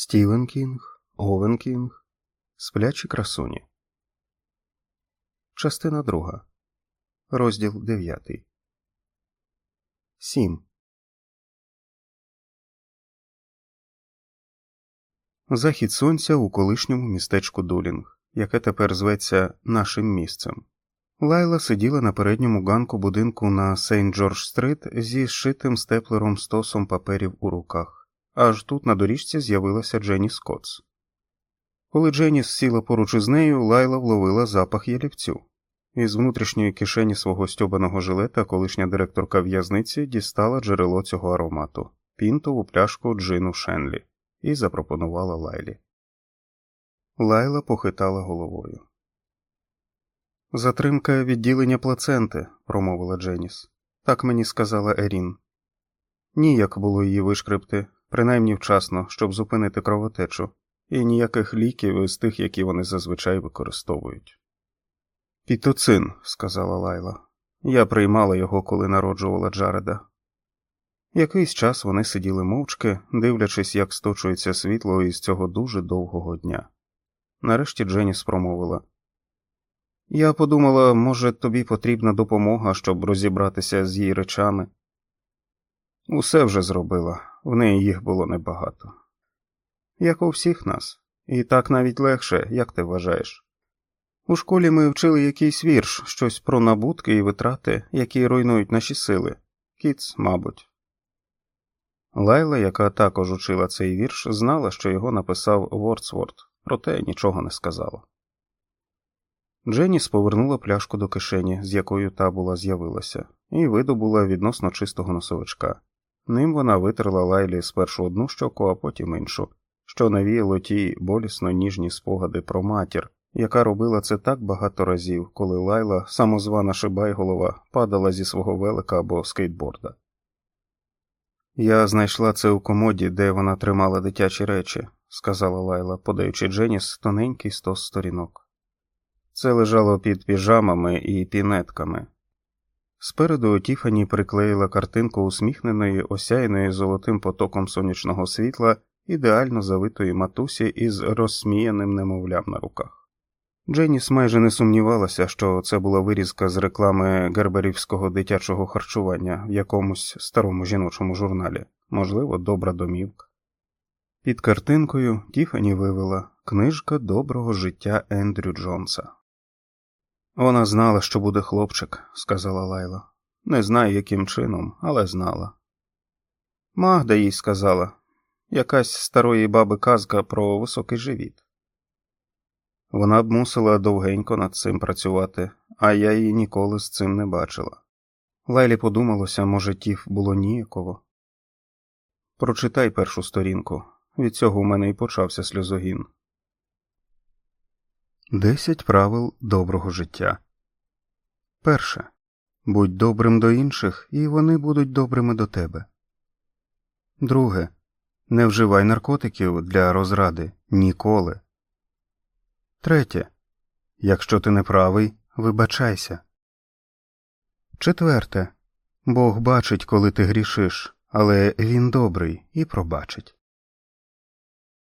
Стівен Кінг, Овен Кінг, Сплячі красуні. Частина друга. Розділ дев'ятий. Сім. Захід сонця у колишньому містечку Дулінг, яке тепер зветься нашим місцем. Лайла сиділа на передньому ганку будинку на Сейнт Джордж Стрит зі зшитим степлером стосом паперів у руках. Аж тут на доріжці з'явилася Дженіс Коутс. Коли Дженіс сіла поруч із нею, Лайла вловила запах ялівцю. Із внутрішньої кишені свого стьобаного жилета колишня директорка в'язниці дістала джерело цього аромату пінтову пляшку джину Шенлі і запропонувала Лайлі. Лайла похитала головою. Затримка відділення плаценти, промовила Дженіс. Так мені сказала Ерін. Ніяк було її вишкрипти, принаймні вчасно, щоб зупинити кровотечу, і ніяких ліків із тих, які вони зазвичай використовують. Пітоцин, сказала Лайла. Я приймала його, коли народжувала Джареда. Якийсь час вони сиділи мовчки, дивлячись, як сточується світло із цього дуже довгого дня. Нарешті Дженіс промовила Я подумала, може, тобі потрібна допомога, щоб розібратися з її речами. Усе вже зробила, в неї їх було небагато. Як у всіх нас, і так навіть легше, як ти вважаєш. У школі ми вчили якийсь вірш, щось про набутки і витрати, які руйнують наші сили. Кіц, мабуть. Лайла, яка також учила цей вірш, знала, що його написав Вордсворт, проте нічого не сказала. Дженіс повернула пляшку до кишені, з якою та була з'явилася, і видобула відносно чистого носовичка. Ним вона витерла Лайлі спершу одну щоку, а потім іншу, що навіяло ті болісно ніжні спогади про матір, яка робила це так багато разів, коли Лайла, самозвана шибайголова, падала зі свого велика або скейтборда. Я знайшла це у комоді, де вона тримала дитячі речі, сказала Лайла, подаючи Дженіс тоненький стос сторінок. Це лежало під піжамами і пінетками. Спереду Тіфані приклеїла картинку усміхненої, осяяної золотим потоком сонячного світла, ідеально завитої матусі із розсміяним немовлям на руках. Дженіс майже не сумнівалася, що це була вирізка з реклами герберівського дитячого харчування в якомусь старому жіночому журналі, можливо, добра домівка. Під картинкою Тіфані вивела книжка доброго життя Ендрю Джонса. Вона знала, що буде хлопчик, сказала Лайла. Не знаю, яким чином, але знала. Магда їй сказала якась старої баби казка про високий живіт. Вона б мусила довгенько над цим працювати, а я її ніколи з цим не бачила. Лайлі подумалося, може, тіф було ніяково. Прочитай першу сторінку. Від цього у мене і почався сльозогін. Десять правил доброго життя. Перше. Будь добрим до інших, і вони будуть добрими до тебе. Друге. Не вживай наркотиків для розради ніколи. Третє. Якщо ти не правий, вибачайся. Четверте. Бог бачить, коли ти грішиш, але він добрий і пробачить.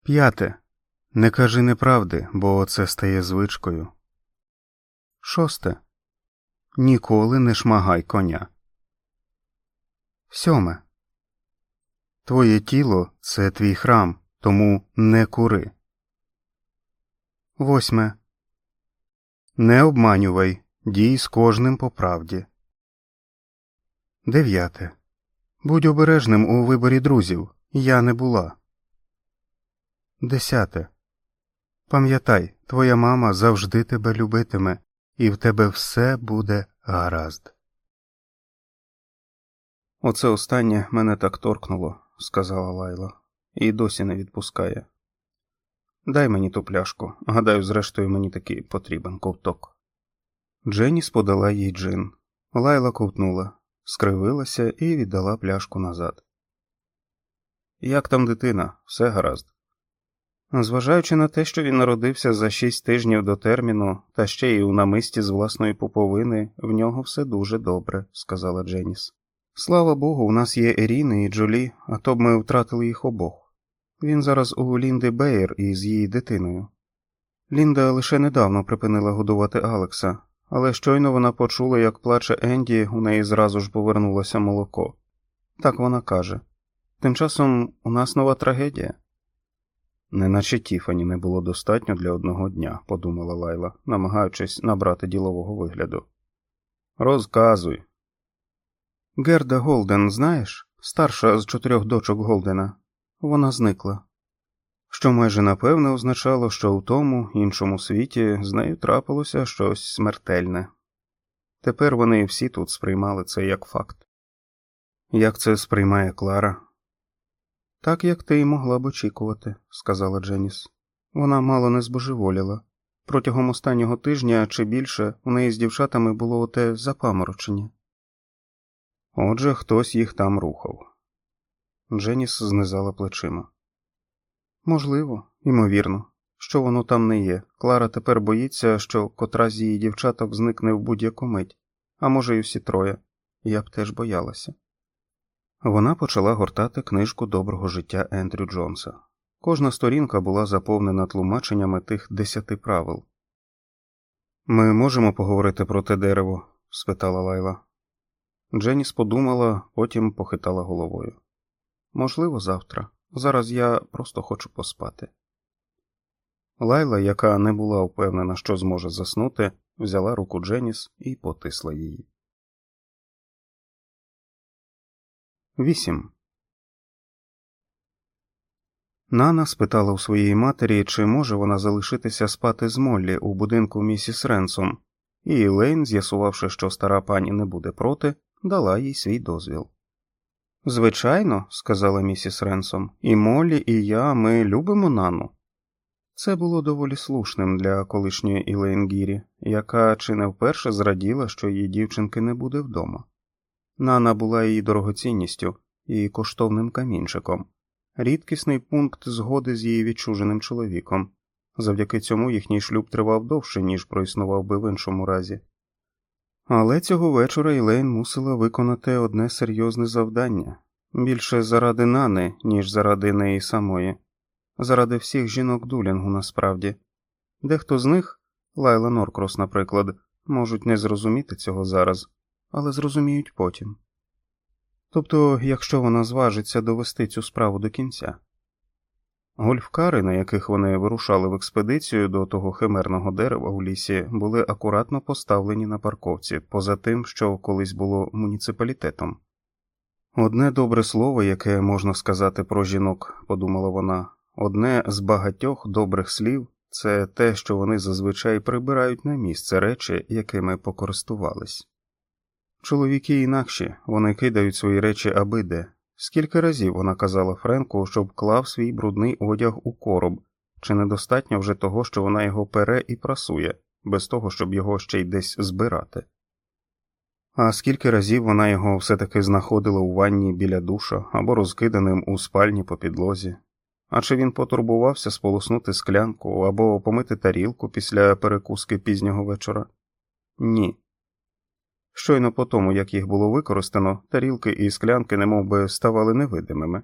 П'яте. Не кажи неправди, бо це стає звичкою. Шосте. Ніколи не шмагай коня. Сьоме. Твоє тіло це твій храм, тому не кури. Восьме. Не обманювай. Дій з кожним по правді. Дев'яте. Будь обережним у виборі друзів. Я не була. Десяте. Пам'ятай, твоя мама завжди тебе любитиме, і в тебе все буде гаразд. Оце останнє мене так торкнуло, сказала Лайла, і досі не відпускає. Дай мені ту пляшку. Гадаю, зрештою, мені таки потрібен ковток. Дженіс подала їй джин. Лайла ковтнула, скривилася і віддала пляшку назад. Як там дитина, все гаразд. Зважаючи на те, що він народився за шість тижнів до терміну, та ще й у намисті з власної пуповини, в нього все дуже добре, сказала Дженіс. Слава Богу, у нас є Еріни і Джолі, а то б ми втратили їх обох. Він зараз у Лінди Бейер із її дитиною. Лінда лише недавно припинила годувати Алекса, але щойно вона почула, як плаче Енді, у неї зразу ж повернулося молоко. Так вона каже. Тим часом у нас нова трагедія. Неначе Тіфані не було достатньо для одного дня, подумала Лайла, намагаючись набрати ділового вигляду. Розказуй. Герда Голден, знаєш, старша з чотирьох дочок Голдена. Вона зникла. Що майже напевне означало, що у тому іншому світі з нею трапилося щось смертельне. Тепер вони всі тут сприймали це як факт. Як це сприймає Клара? Так як ти й могла б очікувати, сказала Дженіс. Вона мало не збожеволіла. Протягом останнього тижня чи більше у неї з дівчатами було оте запаморочення. Отже, хтось їх там рухав. Дженіс знизала плечима. Можливо, ймовірно, що воно там не є. Клара тепер боїться, що котра з її дівчаток зникне в будь-яку мить, а може, й усі троє. Я б теж боялася. Вона почала гортати книжку доброго життя Ендрю Джонса. Кожна сторінка була заповнена тлумаченнями тих десяти правил. Ми можемо поговорити про те дерево? спитала Лайла. Дженіс подумала, потім похитала головою. Можливо, завтра. Зараз я просто хочу поспати. Лайла, яка не була впевнена, що зможе заснути, взяла руку Дженіс і потисла її. 8. Нана спитала у своєї матері, чи може вона залишитися спати з Моллі у будинку місіс Ренсом, і Лейн, з'ясувавши, що стара пані не буде проти, дала їй свій дозвіл. Звичайно, сказала місіс Ренсом, і Моллі, і я ми любимо Нану. Це було доволі слушним для колишньої Ілейн Гірі, яка чи не вперше зраділа, що її дівчинки не буде вдома. Нана була її дорогоцінністю і коштовним камінчиком, рідкісний пункт згоди з її відчуженим чоловіком. Завдяки цьому їхній шлюб тривав довше, ніж проіснував би в іншому разі. Але цього вечора Ілейн мусила виконати одне серйозне завдання більше заради Нани, ніж заради неї самої, заради всіх жінок дулінгу насправді. Дехто з них, Лайла Норкрос, наприклад, можуть не зрозуміти цього зараз, але зрозуміють потім. Тобто, якщо вона зважиться довести цю справу до кінця. Гольфкари, на яких вони вирушали в експедицію до того химерного дерева у лісі, були акуратно поставлені на парковці, поза тим, що колись було муніципалітетом. Одне добре слово, яке можна сказати про жінок, подумала вона, одне з багатьох добрих слів це те, що вони зазвичай прибирають на місце речі, якими покористувались. Чоловіки інакші, вони кидають свої речі аби де. Скільки разів вона казала Френку, щоб клав свій брудний одяг у короб, чи недостатньо вже того, що вона його пере і прасує, без того, щоб його ще й десь збирати. А скільки разів вона його все таки знаходила у ванні біля душа або розкиданим у спальні по підлозі, а чи він потурбувався сполоснути склянку або помити тарілку після перекуски пізнього вечора? Ні. Щойно по тому, як їх було використано, тарілки і склянки немов би ставали невидимими.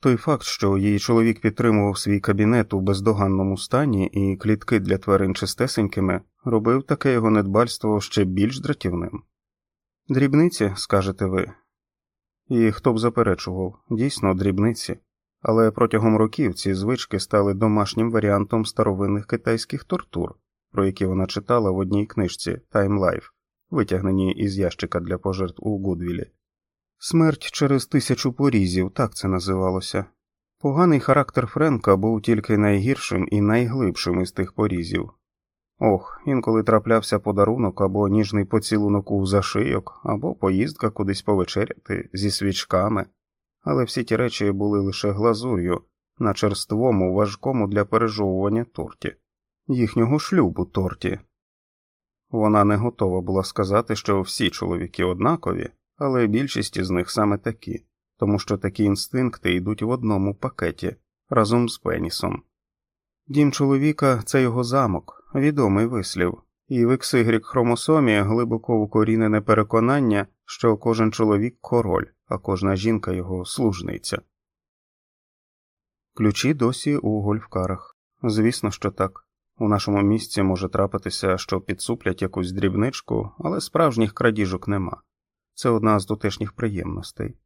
Той факт, що її чоловік підтримував свій кабінет у бездоганному стані і клітки для тварин чистесенькими, робив таке його недбальство ще більш дратівним. Дрібниці, скажете ви. І хто б заперечував, дійсно дрібниці, але протягом років ці звички стали домашнім варіантом старовинних китайських тортур, про які вона читала в одній книжці Life витягнені із ящика для пожертв у Гудвілі. Смерть через тисячу порізів, так це називалося. Поганий характер Френка був тільки найгіршим і найглибшим із тих порізів. Ох, інколи траплявся подарунок або ніжний поцілунок у зашийок, або поїздка кудись повечеряти зі свічками, але всі ті речі були лише глазур'ю на черствому, важкому для пережовування торті, їхнього шлюбу торті. Вона не готова була сказати, що всі чоловіки однакові, але більшість із них саме такі, тому що такі інстинкти йдуть в одному пакеті разом з пенісом. Дім чоловіка це його замок, відомий вислів, і в XY хромосомі глибоко укорінене переконання, що кожен чоловік король, а кожна жінка його служниця. Ключі досі у гольфкарах. Звісно, що так. У нашому місці може трапитися, що підсуплять якусь дрібничку, але справжніх крадіжок нема. Це одна з дотешніх приємностей.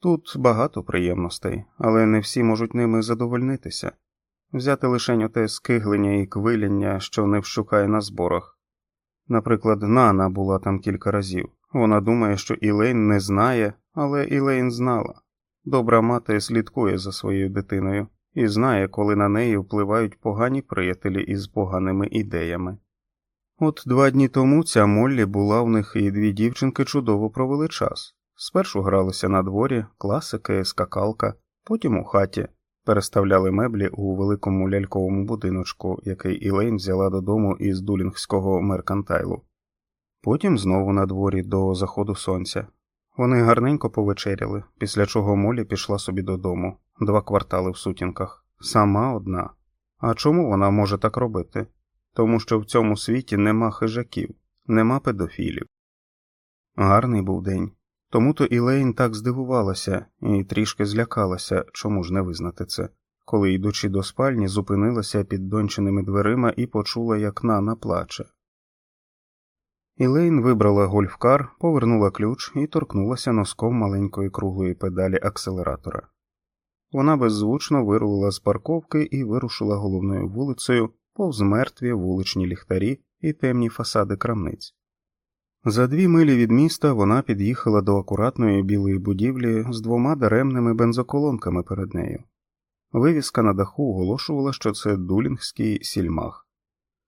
Тут багато приємностей, але не всі можуть ними задовольнитися. Взяти лише оте скиглення і квиляння, що не вщукає на зборах. Наприклад, Нана була там кілька разів. Вона думає, що Ілейн не знає, але Ілейн знала. Добра мати слідкує за своєю дитиною і знає, коли на неї впливають погані приятелі із поганими ідеями. От два дні тому ця Моллі була в них і дві дівчинки чудово провели час. Спершу гралися на дворі, класики, скакалка, потім у хаті, переставляли меблі у великому ляльковому будиночку, який Ілейн взяла додому із дулінгського меркантайлу. Потім знову на дворі до заходу сонця. Вони гарненько повечеряли, після чого Молі пішла собі додому, два квартали в сутінках, сама одна. А чому вона може так робити? Тому що в цьому світі нема хижаків, нема педофілів. Гарний був день. Тому то Ілейн так здивувалася і трішки злякалася, чому ж не визнати це, коли, йдучи до спальні, зупинилася під донченими дверима і почула, як Нана плаче. Ілейн вибрала гольфкар, повернула ключ і торкнулася носком маленької круглої педалі акселератора. Вона беззвучно вирулила з парковки і вирушила головною вулицею повз мертві вуличні ліхтарі і темні фасади крамниць. За дві милі від міста вона під'їхала до акуратної білої будівлі з двома даремними бензоколонками перед нею. Вивіска на даху оголошувала, що це дулінгський сільмах.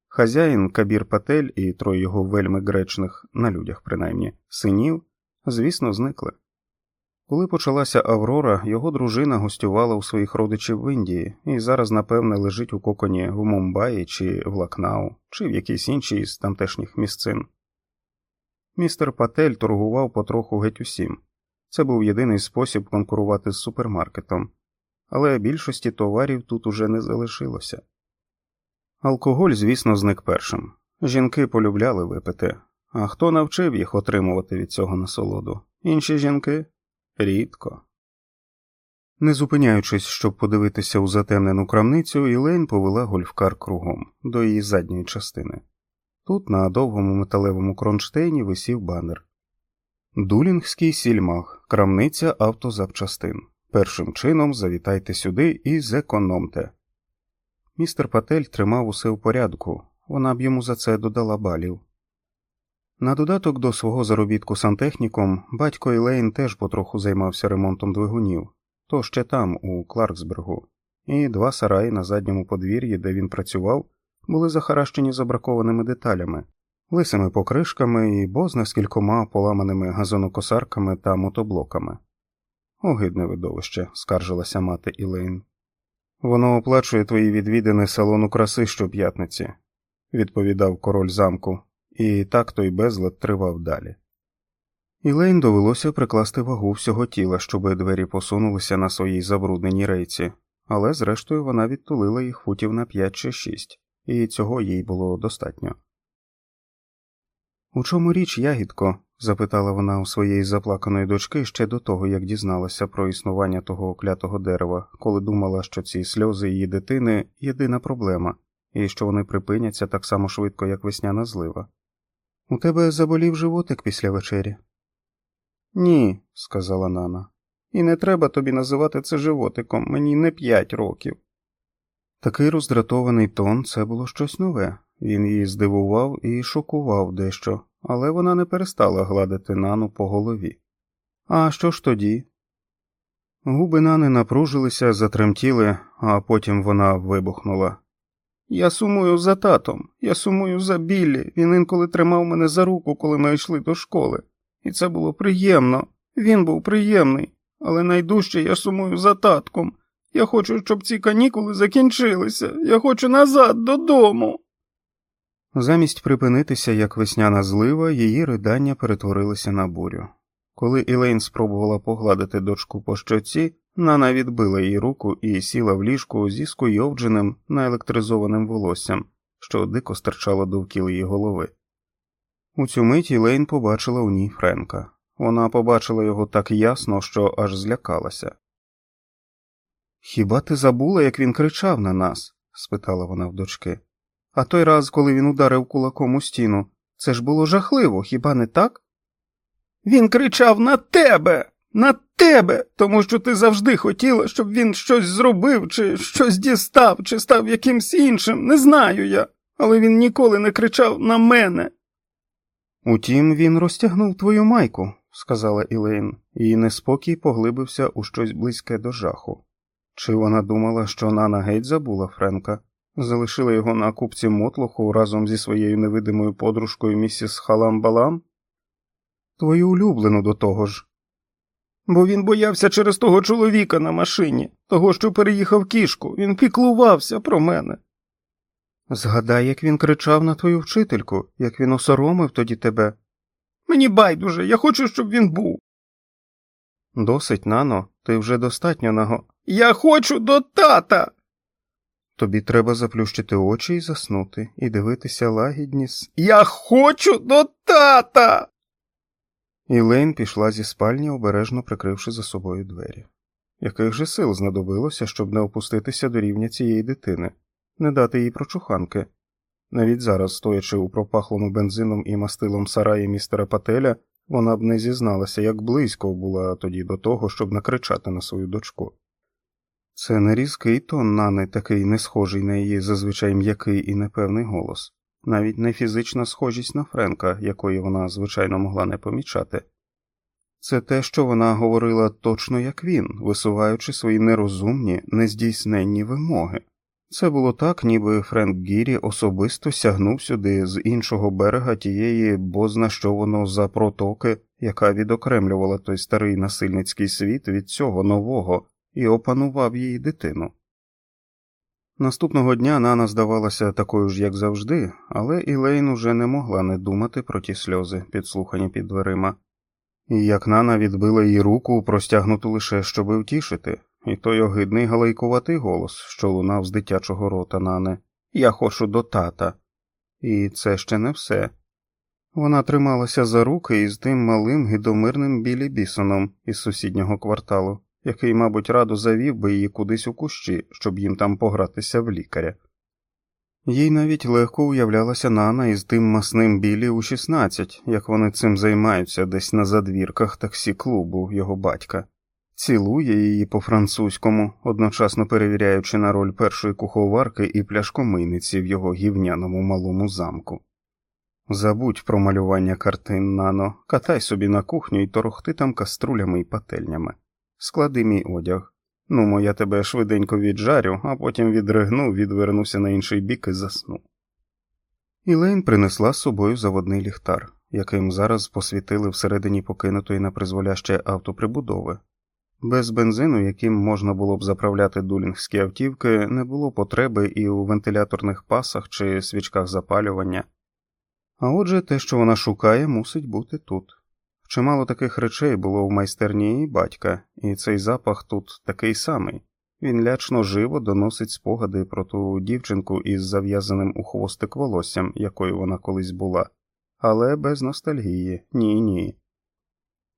Хазяїн Кабір Патель і троє його вельми гречних, на людях принаймні, синів, звісно, зникли. Коли почалася Аврора, його дружина гостювала у своїх родичів в Індії і зараз, напевне, лежить у коконі в Мумбаї чи в Лакнау, чи в якійсь іншій з тамтешніх місцин. Містер Патель торгував потроху геть усім. Це був єдиний спосіб конкурувати з супермаркетом, але більшості товарів тут уже не залишилося. Алкоголь, звісно, зник першим. Жінки полюбляли випити, а хто навчив їх отримувати від цього насолоду? Інші жінки рідко. Не зупиняючись, щоб подивитися у затемнену крамницю, Ілейн повела гольфкар кругом до її задньої частини. Тут на довгому металевому кронштейні висів банер Дулінгський сільмах, крамниця автозапчастин. Першим чином завітайте сюди і зекономте. Містер Патель тримав усе в порядку, вона б йому за це додала балів. На додаток до свого заробітку сантехніком батько Ілейн теж потроху займався ремонтом двигунів, то ще там, у Кларксбергу, і два сараї на задньому подвір'ї, де він працював, були захаращені забракованими деталями, лисими покришками і бозна з кількома поламаними газонокосарками та мотоблоками. Огидне видовище, скаржилася мати Ілейн. Воно оплачує твої відвідини салону краси щоп'ятниці, відповідав король замку, і так той безлад тривав далі. Ілейн довелося прикласти вагу всього тіла, щоб двері посунулися на своїй забрудненій рейці, але зрештою вона відтулила їх футів на п'ять чи шість, і цього їй було достатньо. У чому річ, ягідко? запитала вона у своєї заплаканої дочки ще до того, як дізналася про існування того клятого дерева, коли думала, що ці сльози її дитини єдина проблема, і що вони припиняться так само швидко, як весняна злива. У тебе заболів животик після вечері? Ні, сказала Нана. І не треба тобі називати це животиком, мені не п'ять років. Такий роздратований тон це було щось нове. Він її здивував і шокував дещо, але вона не перестала гладити нану по голові. А що ж тоді? Губи Нани напружилися, затремтіли, а потім вона вибухнула. Я сумую за татом, я сумую за Біллі. Він інколи тримав мене за руку, коли ми йшли до школи. І це було приємно. Він був приємний, але найдужче я сумую за татком. Я хочу, щоб ці канікули закінчилися. Я хочу назад додому. Замість припинитися, як весняна злива, її ридання перетворилися на бурю. Коли Ілейн спробувала погладити дочку по щоці, Нана відбила їй руку і сіла в ліжку зі скуйовдженим, наелектризованим волоссям, що дико стирчало довкіл її голови. У цю мить Ілейн побачила у ній Френка. Вона побачила його так ясно, що аж злякалася. Хіба ти забула, як він кричав на нас? спитала вона в дочки. А той раз, коли він ударив кулаком у стіну, це ж було жахливо, хіба не так? Він кричав на тебе, на тебе, тому що ти завжди хотіла, щоб він щось зробив, чи щось дістав, чи став якимсь іншим, не знаю я, але він ніколи не кричав на мене. Утім, він розтягнув твою майку, сказала Ілейн, її неспокій поглибився у щось близьке до жаху. Чи вона думала, що Нана геть забула Френка, залишила його на купці мотлоху разом зі своєю невидимою подружкою місіс Халам-Балам? Твою улюблену до того ж. Бо він боявся через того чоловіка на машині, того, що переїхав кішку, він піклувався про мене. Згадай, як він кричав на твою вчительку, як він осоромив тоді тебе. Мені байдуже, я хочу, щоб він був. Досить, нано, ти вже достатньо наго. Я хочу до тата. Тобі треба заплющити очі і заснути, і дивитися лагідніс. Я хочу до тата. Ілейн пішла зі спальні, обережно прикривши за собою двері. Яких же сил знадобилося, щоб не опуститися до рівня цієї дитини, не дати їй прочуханки. Навіть зараз, стоячи у пропахлому бензином і мастилом сараї містера Пателя, вона б не зізналася, як близько була тоді до того, щоб накричати на свою дочку. Це не різкий тон Нани, такий не схожий на її зазвичай м'який і непевний голос, навіть не фізична схожість на Френка, якої вона, звичайно, могла не помічати. Це те, що вона говорила точно як він, висуваючи свої нерозумні, нездійсненні вимоги. Це було так, ніби Френк Гірі особисто сягнув сюди з іншого берега тієї, бозна що воно за протоки, яка відокремлювала той старий насильницький світ від цього нового, і опанував її дитину. Наступного дня Нана здавалася такою ж, як завжди, але Ілейн уже не могла не думати про ті сльози, підслухані під дверима, і як Нана відбила їй руку, простягнуту лише щоби втішити, і той огидний галайкуватий голос, що лунав з дитячого рота Нане Я хочу до тата. І це ще не все. Вона трималася за руки із тим малим гидомирним білі бісоном із сусіднього кварталу який, мабуть, радо завів би її кудись у кущі, щоб їм там погратися в лікаря. Їй навіть легко уявлялася Нана із тим масним білі у 16, як вони цим займаються десь на задвірках таксі клубу його батька, цілує її по французькому, одночасно перевіряючи на роль першої куховарки і пляшкомийниці в його гівняному малому замку. Забудь про малювання картин нано, катай собі на кухню і торохти там каструлями і пательнями склади мій одяг. Ну, я тебе швиденько віджарю, а потім відригну, відвернуся на інший бік і засну. Ілейн принесла з собою заводний ліхтар, яким зараз посвітили всередині покинутої на призволяще автоприбудови. Без бензину, яким можна було б заправляти дулінгські автівки, не було потреби і у вентиляторних пасах чи свічках запалювання. А отже, те, що вона шукає, мусить бути тут. Чимало таких речей було в майстерні її батька, і цей запах тут такий самий. Він лячно живо доносить спогади про ту дівчинку із зав'язаним у хвостик волоссям, якою вона колись була, але без ностальгії, ні ні.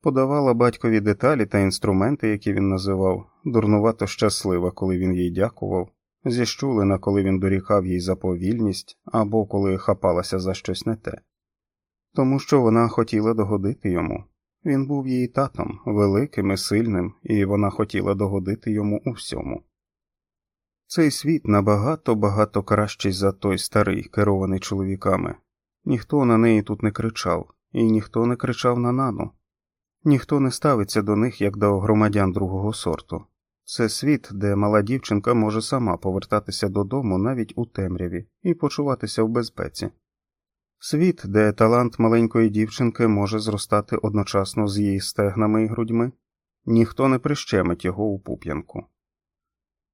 Подавала батькові деталі та інструменти, які він називав, дурнувато щаслива, коли він їй дякував, зіщулена, коли він дорікав їй за повільність або коли хапалася за щось не те тому що вона хотіла догодити йому. Він був її татом, великим і сильним, і вона хотіла догодити йому у всьому. Цей світ набагато багато кращий за той старий, керований чоловіками. Ніхто на неї тут не кричав, і ніхто не кричав на нану, ніхто не ставиться до них як до громадян другого сорту. Це світ, де мала дівчинка може сама повертатися додому навіть у темряві і почуватися в безпеці. Світ, де талант маленької дівчинки може зростати одночасно з її стегнами і грудьми, ніхто не прищемить його у пуп'янку.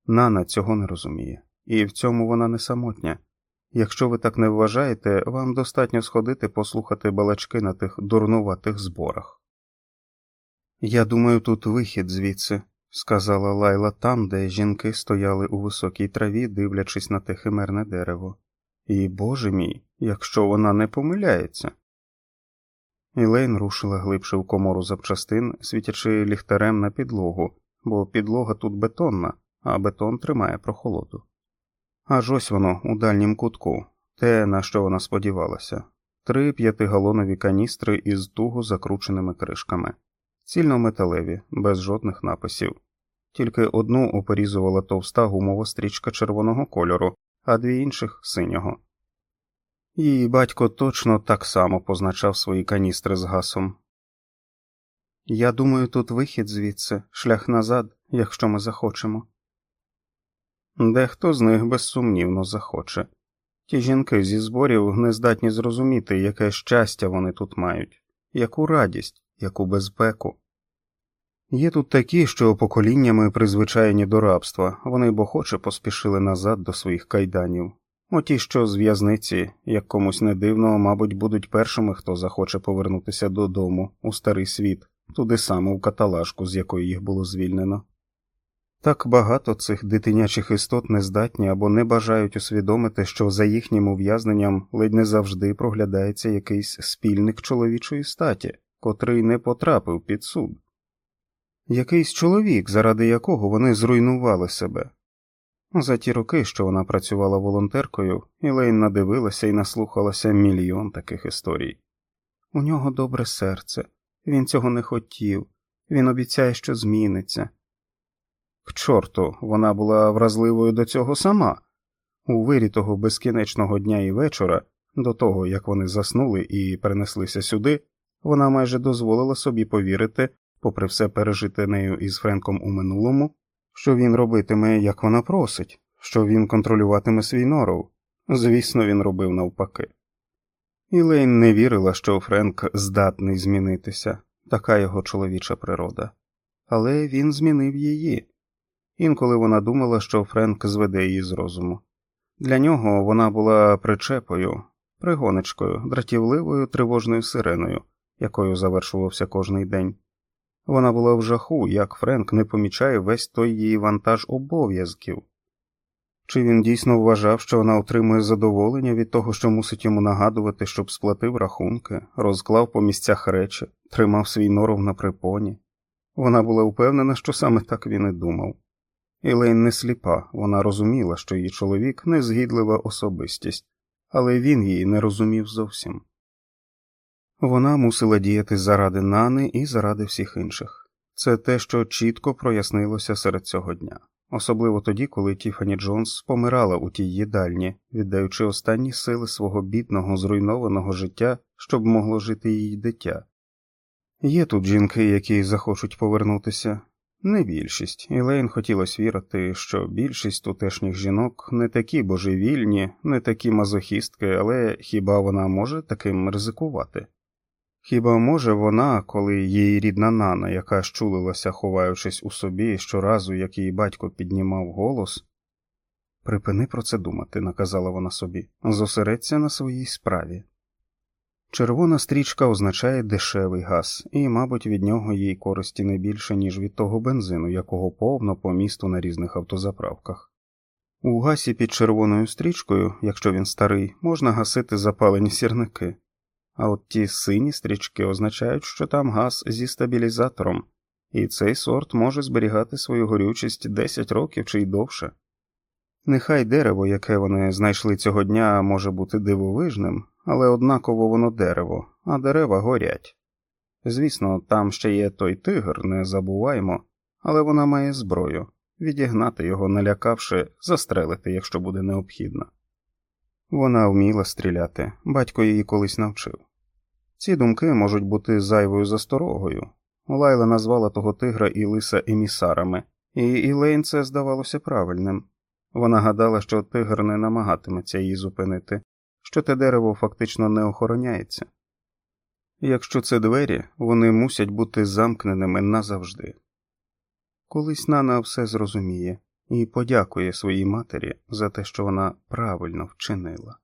Нана цього не розуміє, і в цьому вона не самотня. Якщо ви так не вважаєте, вам достатньо сходити послухати балачки на тих дурнуватих зборах. Я думаю, тут вихід звідси, сказала Лайла там, де жінки стояли у високій траві, дивлячись на те химерне дерево. І, боже мій, якщо вона не помиляється. Ілейн рушила глибше в комору запчастин, світячи ліхтарем на підлогу, бо підлога тут бетонна, а бетон тримає прохолоду. Аж ось воно у дальнім кутку, те, на що вона сподівалася, три п'ятигалонові каністри із туго закрученими кришками, цільнометалеві, без жодних написів. Тільки одну оперізувала товста гумова стрічка червоного кольору, а дві інших синього. Її батько точно так само позначав свої каністри з гасом. Я думаю, тут вихід звідси, шлях назад, якщо ми захочемо. Дехто з них безсумнівно захоче. Ті жінки зі зборів не здатні зрозуміти, яке щастя вони тут мають, яку радість, яку безпеку. Є тут такі, що поколіннями призвичайні до рабства, вони б охоче поспішили назад до своїх кайданів. Оті, що з в'язниці, як комусь не дивно, мабуть, будуть першими, хто захоче повернутися додому, у старий світ, туди саме у каталажку, з якої їх було звільнено. Так багато цих дитинячих істот не здатні або не бажають усвідомити, що за їхнім ув'язненням ледь не завжди проглядається якийсь спільник чоловічої статі, котрий не потрапив під суд, якийсь чоловік, заради якого вони зруйнували себе. За ті роки, що вона працювала волонтеркою, Ілейн надивилася і наслухалася мільйон таких історій. У нього добре серце, він цього не хотів, він обіцяє, що зміниться. К чорту, вона була вразливою до цього сама. У вирі того безкінечного дня і вечора, до того як вони заснули і перенеслися сюди, вона майже дозволила собі повірити, попри все пережите нею із Френком у минулому, що він робитиме, як вона просить, що він контролюватиме свій норов. Звісно, він робив навпаки. Ілейн не вірила, що Френк здатний змінитися, така його чоловіча природа, але він змінив її. Інколи вона думала, що Френк зведе її з розуму. Для нього вона була причепою, пригонечкою, дратівливою тривожною сиреною, якою завершувався кожний день. Вона була в жаху, як Френк не помічає весь той її вантаж обов'язків. Чи він дійсно вважав, що вона отримує задоволення від того, що мусить йому нагадувати, щоб сплатив рахунки, розклав по місцях речі, тримав свій норов на припоні? Вона була впевнена, що саме так він і думав. Ілейн не сліпа, вона розуміла, що її чоловік незгідлива особистість, але він її не розумів зовсім. Вона мусила діяти заради Нани і заради всіх інших. Це те, що чітко прояснилося серед цього дня, особливо тоді, коли Тіфані Джонс помирала у тій їдальні, віддаючи останні сили свого бідного, зруйнованого життя, щоб могло жити її дитя. Є тут жінки, які захочуть повернутися, не більшість, і Лейн хотілося вірити, що більшість тутешніх жінок не такі божевільні, не такі мазохістки, але хіба вона може таким ризикувати? Хіба може вона, коли її рідна нана, яка щулилася, ховаючись у собі щоразу, як її батько піднімав голос? Припини про це думати, наказала вона собі, зосередься на своїй справі. Червона стрічка означає дешевий газ, і, мабуть, від нього їй користі не більше, ніж від того бензину, якого повно по місту на різних автозаправках. У гасі під червоною стрічкою, якщо він старий, можна гасити запалені сірники, а от ті сині стрічки означають, що там газ зі стабілізатором, і цей сорт може зберігати свою горючість 10 років чи й довше. Нехай дерево, яке вони знайшли цього дня, може бути дивовижним, але однаково воно дерево, а дерева горять. Звісно, там ще є той тигр, не забуваймо, але вона має зброю відігнати його, налякавши, застрелити, якщо буде необхідно. Вона вміла стріляти, батько її колись навчив. Ці думки можуть бути зайвою засторогою. Лайла назвала того тигра і лиса емісарами, і Ілейн це здавалося правильним. Вона гадала, що тигр не намагатиметься її зупинити, що те дерево фактично не охороняється. Якщо це двері, вони мусять бути замкненими назавжди. Колись Нана все зрозуміє і подякує своїй матері за те, що вона правильно вчинила.